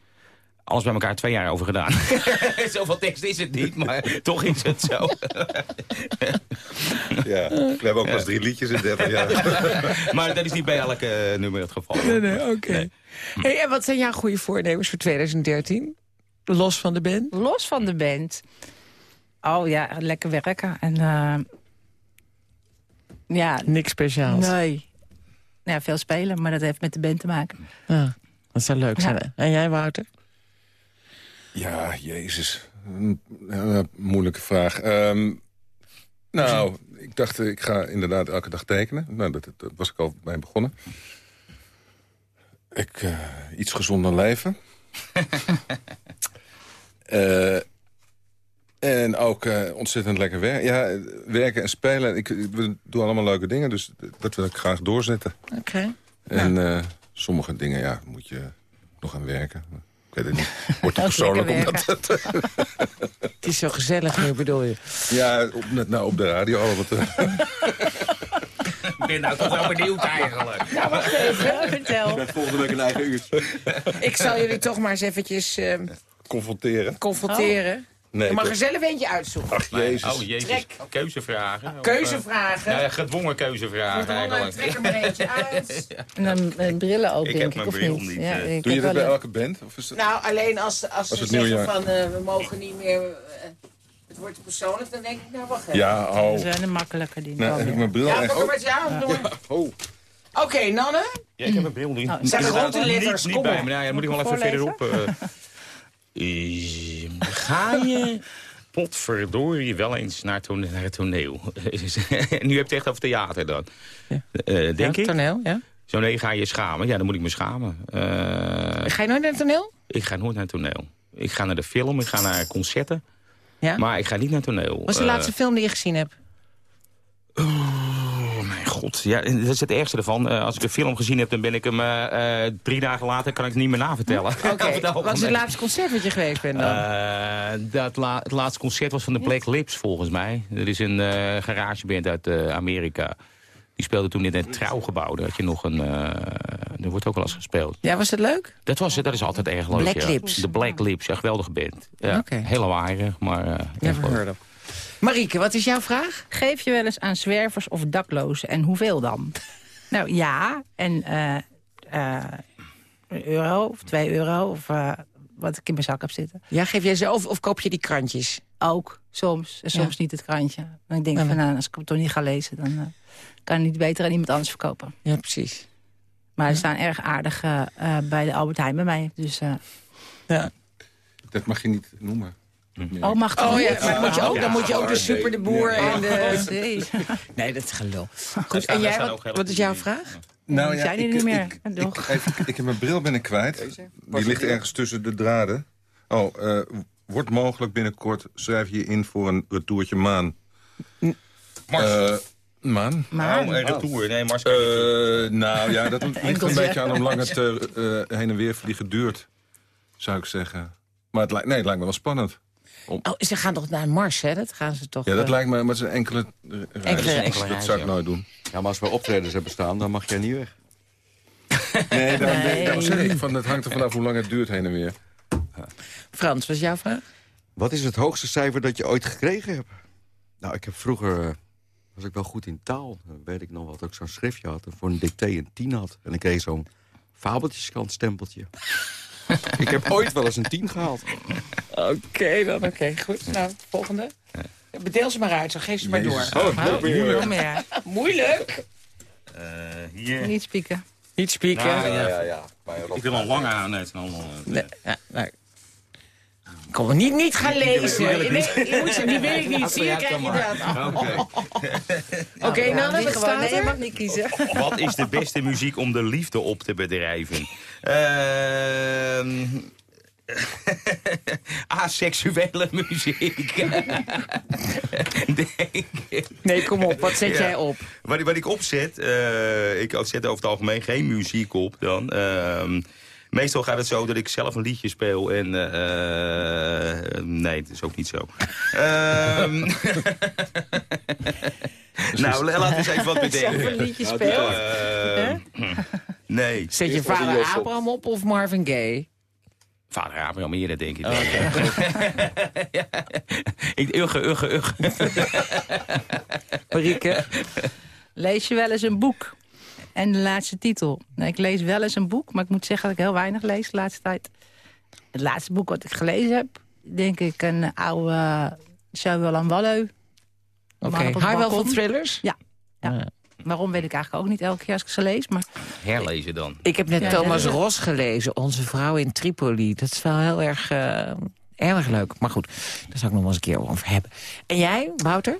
Alles bij elkaar twee jaar over gedaan. Zoveel tekst is het niet, maar toch is het zo. Ja, we hebben ook pas drie liedjes in 30 jaar. maar dat is niet bij elke eh, nummer het geval. Nee, nee, oké. Hey, en wat zijn jouw goede voornemens voor 2013? Los van de band? Los van de band. Oh ja, lekker werken. En eh, ja, Niks speciaals? nee. Ja, veel spelen, maar dat heeft met de band te maken. Ja, dat zou leuk zijn. En jij, Wouter? Ja, jezus. Een, een moeilijke vraag. Ehm, nou, ik dacht, ik ga inderdaad elke dag tekenen. Nou, dat, dat was ik al bij begonnen. Ik, eh, iets gezonder leven. Eh, en ook eh, ontzettend lekker werken. Ja, werken en spelen. Ik, ik doe allemaal leuke dingen, dus dat wil ik graag doorzetten. Oké. En eh, sommige dingen, ja, moet je nog aan werken. Ik weet het niet. Wordt te Ook persoonlijk om lekker dat te... Het is zo gezellig nu, bedoel je? Ja, op, net nou op de radio al wat... eh, Ik ben nou toch wel benieuwd eigenlijk. Ja, wacht even. Vertel. volgende week een eigen uurtje. Ik zal jullie toch maar eens eventjes eh, confronteren. confronteren. Nee, Je mag er zelf eentje uitzoeken. Ach, jezus. Oh, jezus. Trek. Keuzevragen. Of, Keuzevragen. ja, gedwongen keuzevragen Gedwongen, eigenlijk. trek er maar eentje uit. En dan eh, brillen ook, Ik denk heb ik, mijn of bril niet? niet, Ja, eh. ik Doe je dat bij elke band? Of is dat... Nou, alleen als, als ze zeggen van eh, we mogen niet meer... het wordt persoonlijk, dan denk ik, nou wacht even. Ja, Dat oh. zijn de makkelijke die Nou, heb ik mijn bril Ja, echt... er ja, doen. Oh, Oké, Nanne. Ja, ik heb een bril niet. Oh, zijn grote letters, kom. Nou, ja, dan moet ik wel even verderop. Eh. Ga je potverdorie wel eens naar, toon naar het toneel? nu heb je het echt over theater dan. Eh, denk ja, ik. toneel, ja. Zo nee, ga je schamen? Ja, dan moet ik me schamen. Eh, Ga je nooit naar het toneel? ik ga nooit naar het toneel. Ik ga naar de film, ik ga naar concerten. Ja. Maar ik ga niet naar het toneel. Wat is de laatste film die je gezien hebt? Oh mijn god, ja, en dat is het ergste ervan. Eh, als ik de film gezien heb, dan ben ik hem eh, eh, drie dagen later kan ik het niet meer navertellen. Oké, Over het wat is het laatste concert wat je geweest bent dan? Eh, dat la- het laatste concert was van de Black Lips, volgens mij. Er is een eh, garageband uit eh, Amerika. Die speelde toen in het trouwgebouw. Daar had je nog een... eh er wordt ook wel eens gespeeld. ja, was het leuk? Dat, was, dat is altijd erg leuk, Black ja. Lips. De Black Lips, ja, geweldige band. Ja, Oké. Heel lawaaiig, maar... eh, Marieke, wat is jouw vraag? Geef je wel eens aan zwervers of daklozen en hoeveel dan? nou ja, en eh, eh, een euro of twee euro of eh, wat ik in mijn zak heb zitten. Ja, geef jij zelf of koop je die krantjes? Ook, soms. En soms niet het krantje. Dan denk ik Ja, van, nou, als ik hem toch niet ga lezen... dan kan ik het niet beter aan iemand anders verkopen. Ja, precies. Maar er staan erg aardig bij de Albert Heijn bij mij. Dus, eh, Ja. dat mag je niet noemen. Oh, Oh ja, maar dan moet je ook, dan Ja, moet je ook de super de boer nee. en de... Nee. Nee, dat is gelul. Goed, en jij, wat, is jouw vraag? Nou Die zijn er niet meer. Ik, ik, even, ik heb mijn bril binnen kwijt. Die ligt ergens tussen de draden. Oh, eh, wordt mogelijk binnenkort, schrijf je je in voor een retourtje maan. Mars. Eh, maan? Maar, Oh, en retour. Nee, Mars. Eh, nou ja, dat ligt een beetje aan hoe lang het heen en weer vliegen duurt, zou ik zeggen. Maar het, lijkt- nee, het lijkt me wel spannend. Oh, ze gaan toch naar Mars, hè? Dat gaan ze toch... Ja, dat eh, lijkt me, is een enkele reis. Enkele- enkele dat reis, zou ik ja. nooit doen. Ja, maar als we optredens hebben staan, dan mag jij niet weg. Nee, dan, Nee. daarom zeg ik, van, het hangt er vanaf hoe lang het duurt heen en weer. Frans, wat is jouw vraag? Wat is het hoogste cijfer dat je ooit gekregen hebt? Nou, ik heb vroeger... eh, was ik wel goed in taal. Dan weet ik nog wat ik zo'n schriftje had. En voor een dicté een 10 had. En ik kreeg zo'n fabeltjeskant stempeltje. ik heb ooit wel eens een 10 gehaald. Oké, dan oké. Goed, nou, volgende. Bedeel ze maar uit, zo geef ze maar door. Jezus. Oh, Oh, moeilijk. kom maar. Moeilijk? Eh, Yeah. Niet spieken. Niet spieken. Nou, Ja, ja, ja. Bij Ik wil al lang aan. Nee, het is al lang. Nee, ja, nee. Kom, niet, niet gaan lezen. Nee, je moet ze, die wil ik niet. Zie je, krijg je dat. Oké, nou, nou, dan wat staat nee, je mag niet kiezen. Wat is de beste muziek om de liefde op te bedrijven? Ehm Aseksuele muziek. Denk ik. Nee, kom op. Wat zet Ja. jij op? Wat, wat ik opzet, eh, ik zet over het algemeen geen muziek op dan. Ehm, meestal gaat het zo dat ik zelf een liedje speel en... eh, eh, nee, dat is ook niet zo. Ehm, nou, la- laten we eens even wat bedenken. Zelf een liedje speelt? Ehm, nee. Zet je vader Abraham op of Marvin Gaye? Vader Abraham eerder, denk ik. Ja. ik ugge, ugge, ugge. Marieke? Lees je wel eens een boek? En de laatste titel. Nou, ik lees wel eens een boek, maar ik moet zeggen dat ik heel weinig lees de laatste tijd. Het laatste boek wat ik gelezen heb, denk ik een oude uh, Samuel en Walleu. Oké, hou wel van thrillers? Ja. ja. Waarom weet ik eigenlijk ook niet elke keer als ik ze lees. Maar... Herlezen dan. Ik heb net Ja, Thomas ja, ja. Ros gelezen, Onze Vrouw in Tripoli. Dat is wel heel erg, eh, erg leuk. Maar goed, daar zou ik nog wel eens een keer over hebben. En jij, Wouter?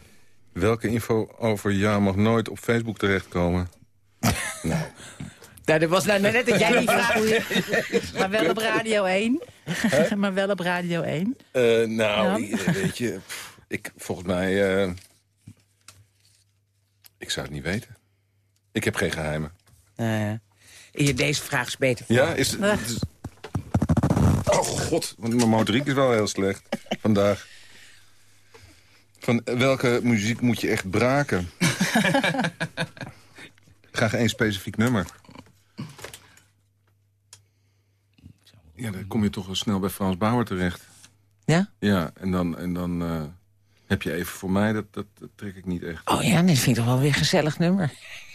Welke info over ja mag nooit op Facebook terechtkomen? Nou, Nou, dat was nou net dat jij die vraag... maar wel op Radio 1. maar wel op Radio 1. Eh, nou, Ja. i- weet je, pff, ik, volgens mij... eh, ik zou het niet weten. Ik heb geen geheimen. Eh, hier, deze vraag is beter voor Ja, is is- Oh god, want mijn motoriek is wel heel slecht vandaag. Van eh, welke muziek moet je echt braken? Graag één specifiek nummer. Ja, dan kom je toch wel snel bij Frans Bauer terecht. Ja? Ja, en dan, en dan eh, heb je even voor mij, dat, dat, dat trek ik niet echt. Oh ja, dit vind ik toch wel weer een gezellig nummer.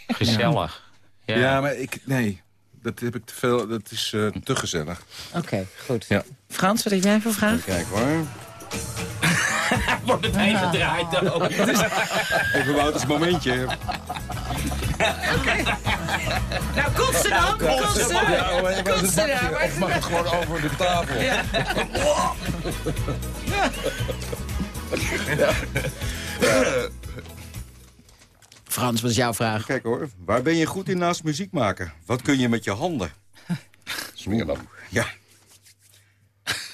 Gezellig. Ja, Ja. maar ik, nee, dat heb ik te veel, dat is eh, te gezellig. Oké, goed. Ja. Frans, wat heb jij voor vraag? Kijk hoor. Wordt het heen gedraaid ook. Even Wouters momentje. Nou, komt ze dan! Ze! Komt ze dan! Of mag het gewoon over de tafel? Frans, wat is jouw vraag? Kijk hoor, waar ben je goed in naast muziek maken? Wat kun je met je handen? Swingerlam. Ja.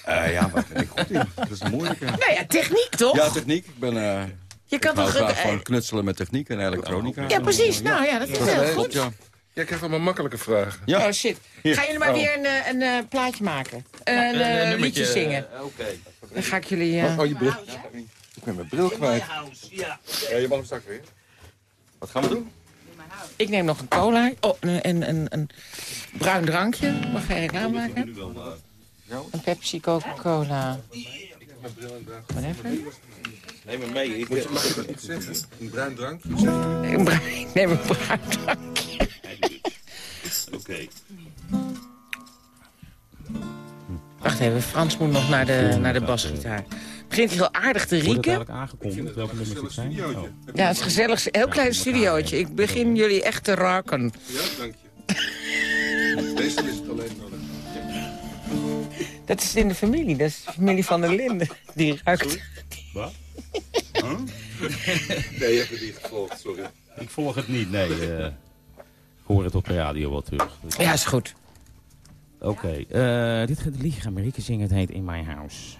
Eh, ja, waar ben ik goed in? Dat is een moeilijke. Nou ja, techniek toch? Ja, techniek. Ik ben... eh je kan toch... graag eh, van knutselen met techniek en elektronica. ja, precies. Nou ja, dat is heel klopt, goed. ja. Jij krijgt allemaal makkelijke vragen. Ja. Oh shit. Gaan jullie maar Oh. weer een, eh, een, eh, plaatje maken? Een, eh, liedje zingen. Oké. Dan ga ik jullie... eh, Oh, je bril. Ik ben mijn bril kwijt. ja, je mag hem straks weer. Wat gaan we doen? Ik neem nog een cola. Oh, een, een, een, een bruin drankje. Mag jij reclame maken? Een Pepsi, Coca-Cola. Whatever. Neem hem mee. Ik, Mag ik zeggen? Een bruin drankje? Een bruin, neem een bruin drankje. Oké. Wacht even, Frans moet nog naar de, naar de basgitaar. Het begint heel aardig te Wordt het rieken. eigenlijk aangekondigd welke nummers het zijn? Oh. Ja, het is gezellig. Heel klein studiootje. Ik begin jullie echt te raken. Ja, dank je. Deze is. Dat is in de familie. Dat is de familie van der Linden. Die ruikt. Wat? Nee, je hebt het niet gevolgd, sorry. Ik volg het niet, nee. eh, ik hoor het op de radio wel terug. Dus- Ja, is goed. Oké, eh, dit gaat liedje gaan Marieke zingen. Het heet In My House.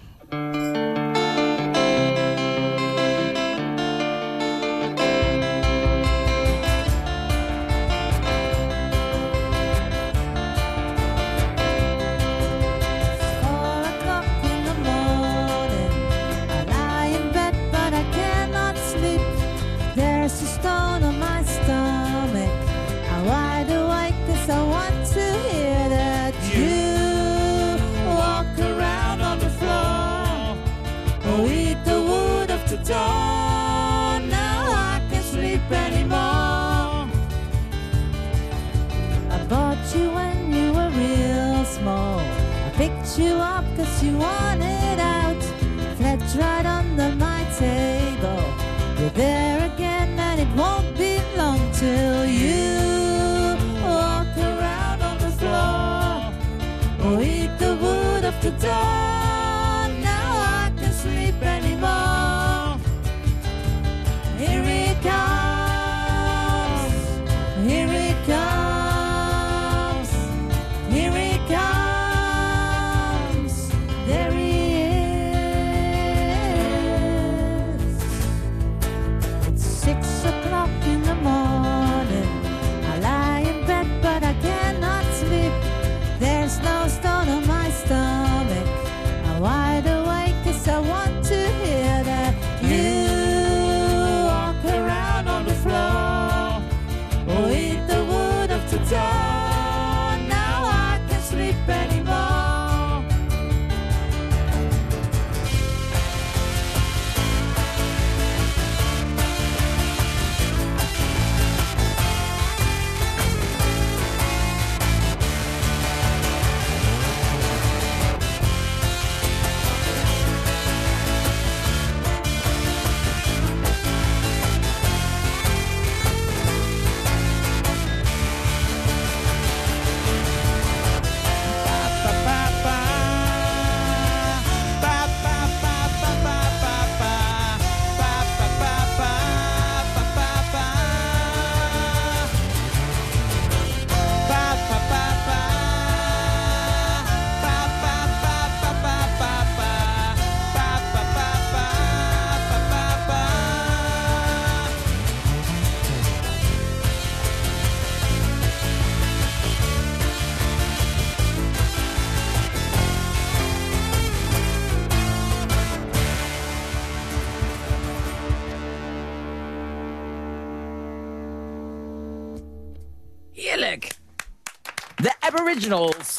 De Aboriginals.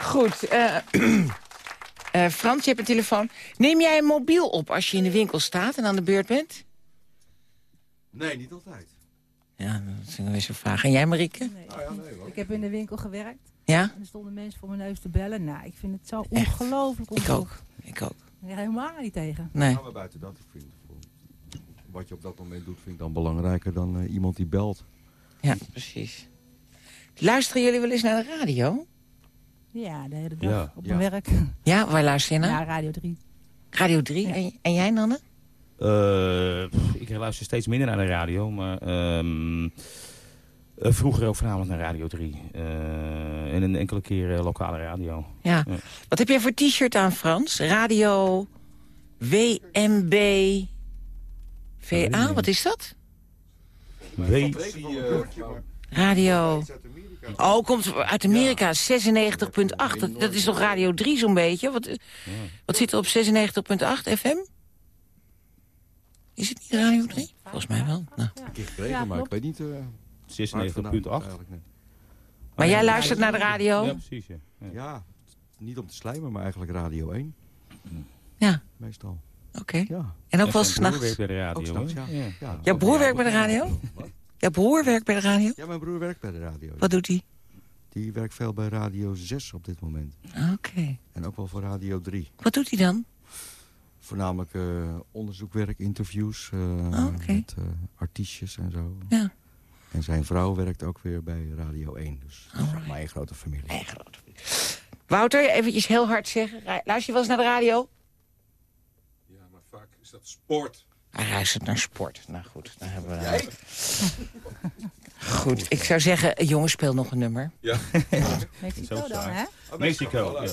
Goed. eh, eh, Frans, je hebt een telefoon. Neem jij een mobiel op als je in de winkel staat en aan de beurt bent? Nee, niet altijd. Ja, dat is een weer zo'n vraag. En jij, Marieke? Ik heb in de winkel gewerkt. Ja? En er stonden mensen voor mijn neus te bellen. Nou, ik vind het zo ongelooflijk Ik ongelooflijk. ook. Ik ook. Ik ga helemaal niet tegen. Nee. Ja, maar buiten dat, ik vind, wat je op dat moment doet, vind ik dan belangrijker dan eh, iemand die belt. Ja, precies. Luisteren jullie wel eens naar de radio? Ja, de hele dag Ja. op Ja. mijn werk. Ja, waar luister je naar? Ja, Radio 3. Radio 3. En, en jij, Nanne? Eh, pff, ik luister steeds minder naar de radio, maar ehm, eh, vroeger ook voornamelijk naar Radio 3. Eh, en een enkele keer lokale radio. Ja. Wat heb jij voor t-shirt aan, Frans? Radio WMB VA, wat is dat? Radio... Oh, komt uit Amerika, 96.8. Dat, dat is toch Radio 3 zo'n beetje? Wat, eh, wat zit er op 96.8 FM? Is het niet Radio 3? Volgens mij wel. Nou. Een keer gekregen, Ja, maar ik weet niet... eh, waar het 96.8. vandaan- eigenlijk, nee. Maar jij luistert naar de radio? Ja, precies. Ja. Ja. Ja, niet om te slijmen, maar eigenlijk Radio 1. Ja, Meestal. oké. Ja. En ook wel zijn broer s'nachts? werkt bij de radio. Ook s'nachts, hè? ja. Ja. Ja, Jouw broer werkt bij de radio? Jouw broer werkt bij de radio? Ja, mijn broer werkt bij de radio. Wat doet hij? Die werkt veel bij Radio 6 op dit moment. Oké. En ook wel voor Radio 3. Wat doet hij dan? Voornamelijk eh, onderzoekwerk, interviews eh, Oh, oké. met eh, artiestjes en zo. Ja. En zijn vrouw werkt ook weer bij Radio 1. Dus Alright. mijn grote familie. Nee, groot. Wouter, eventjes heel hard zeggen. Luister je wel eens naar de radio? Ja, maar vaak is dat sport. Hij luistert naar sport. Nou goed, dan hebben we... Goed, ik zou zeggen, jongens, speel nog een nummer. Ja. Mexico Zo dan, hè? Mexico. ja.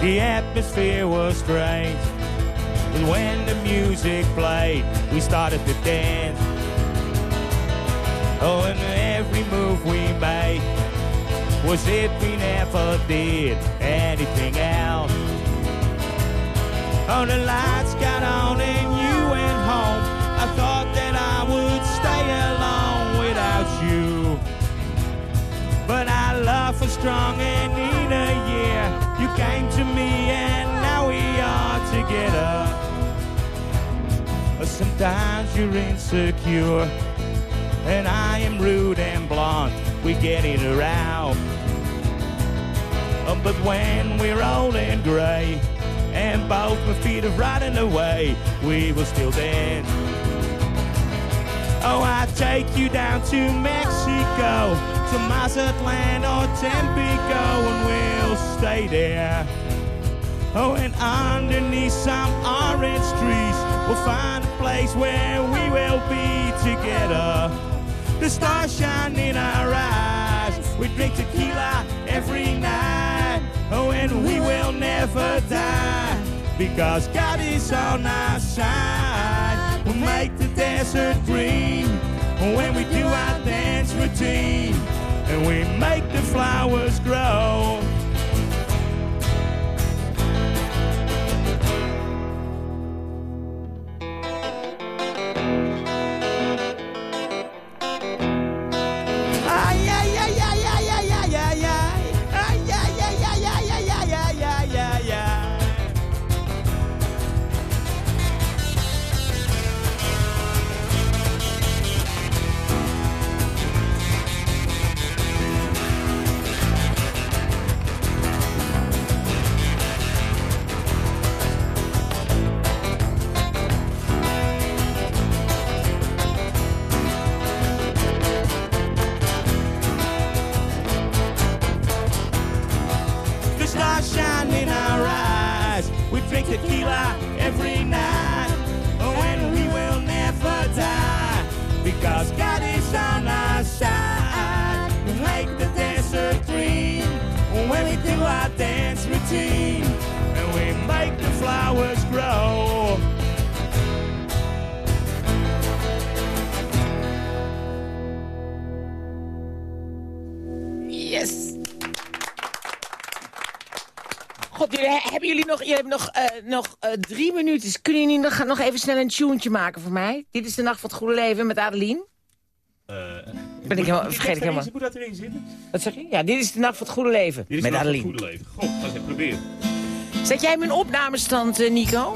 The atmosphere was strange. And when the music played, we started to dance. Oh, and every move we made was if we never did anything else. Oh, the lights got on and you went home. I thought that I would stay alone without you. But our love was strong sometimes you're insecure and I am rude and blunt. We get it around. But when we're old and grey and both my feet are rotting away, we will still dance. Oh, I take you down to Mexico, to Mazatlan or Tampico, and we'll stay there. Oh, and underneath some orange trees, we'll find place where we will be together. The stars shine in our eyes. We drink tequila every night. Oh, and we will never die because God is on our side. We'll make the desert green when we do our dance routine, and we make the flowers grow. Drink tequila every night. Oh, and we will never die. Because God is on our side. Make the desert green. When we do our dance routine. And we make the flowers Hebben jullie nog, jullie hebben nog, eh, nog eh, drie minuten. Kunnen jullie nog, nog even snel een tunetje maken voor mij? Dit is de Nacht van het Goede Leven met Adeline. Ben ik helemaal, vergeet ik helemaal. Moet dat erin zitten? Wat zeg je? Ja, dit is de Nacht van het Goede Leven Dit is met nog Adeline. het goede leven. God, ga eens even proberen. Zet jij mijn opnamestand, Nico?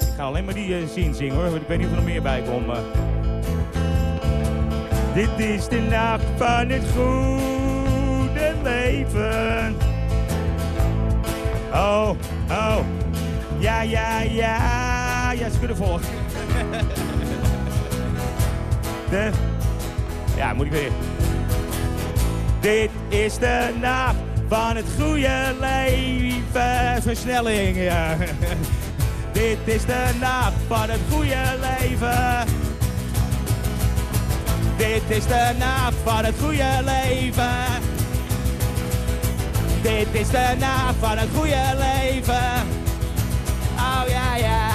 Ik ga alleen maar die zin zingen hoor, want ik weet niet of er meer bij komt. Dit is de nacht van het goede leven. Oh, oh. Ja, ja, ja. Ja, kunnen volgen. De... Ja, moet ik weer. Dit is de nacht van het goede leven. Versnelling, ja. Dit is de nacht van het goede leven. Dit is de nacht van het goede leven. Dit is de nacht van het goede leven. Oh ja, ja,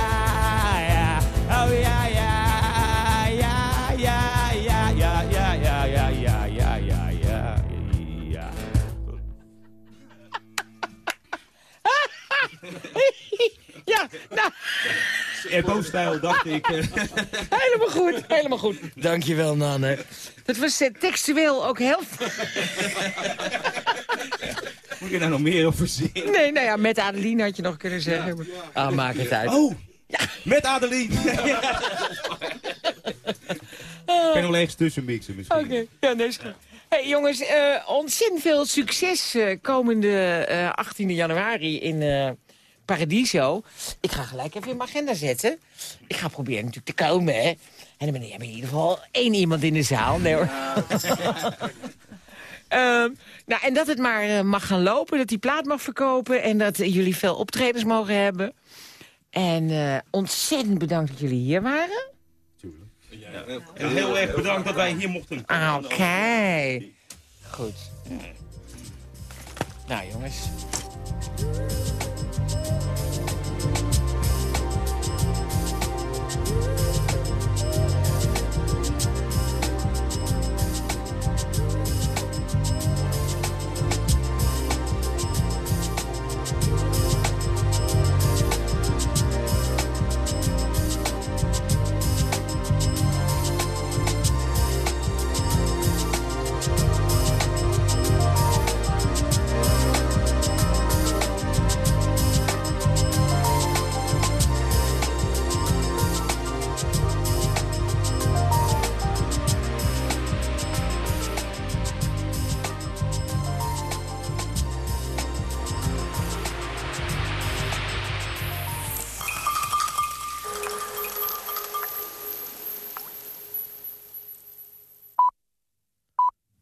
ja. Oh ja, ja. Ja, ja, ja, ja, ja, ja, ja, ja, ja, ja, ja, ja. Ja, nou, Ebo-stijl, dacht ik. helemaal goed, helemaal goed. Dankjewel, Nanne. Dat was eh, textueel ook heel... Moet je daar nog meer over zien? Nee, nou ja, met Adeline had je nog kunnen zeggen. Ah, maak het uit. Oh, met Adeline. Ik ben nog ergens tussen mixen misschien. Oké, ja, nee, is goed. Hey, jongens, eh, ontzettend veel succes eh, komende eh 18 januari in eh, Paradiso. Ik ga gelijk even in mijn agenda zetten. Ik ga proberen natuurlijk te komen, hè. En dan ben ik in ieder geval één iemand in de zaal. Nee, hoor. Ehm, nou, en dat het maar eh, mag gaan lopen, dat die plaat mag verkopen... en dat jullie veel optredens mogen hebben. En eh, ontzettend bedankt dat jullie hier waren. En heel erg bedankt dat wij hier mochten. Ah, Oké. Goed. Nou, jongens.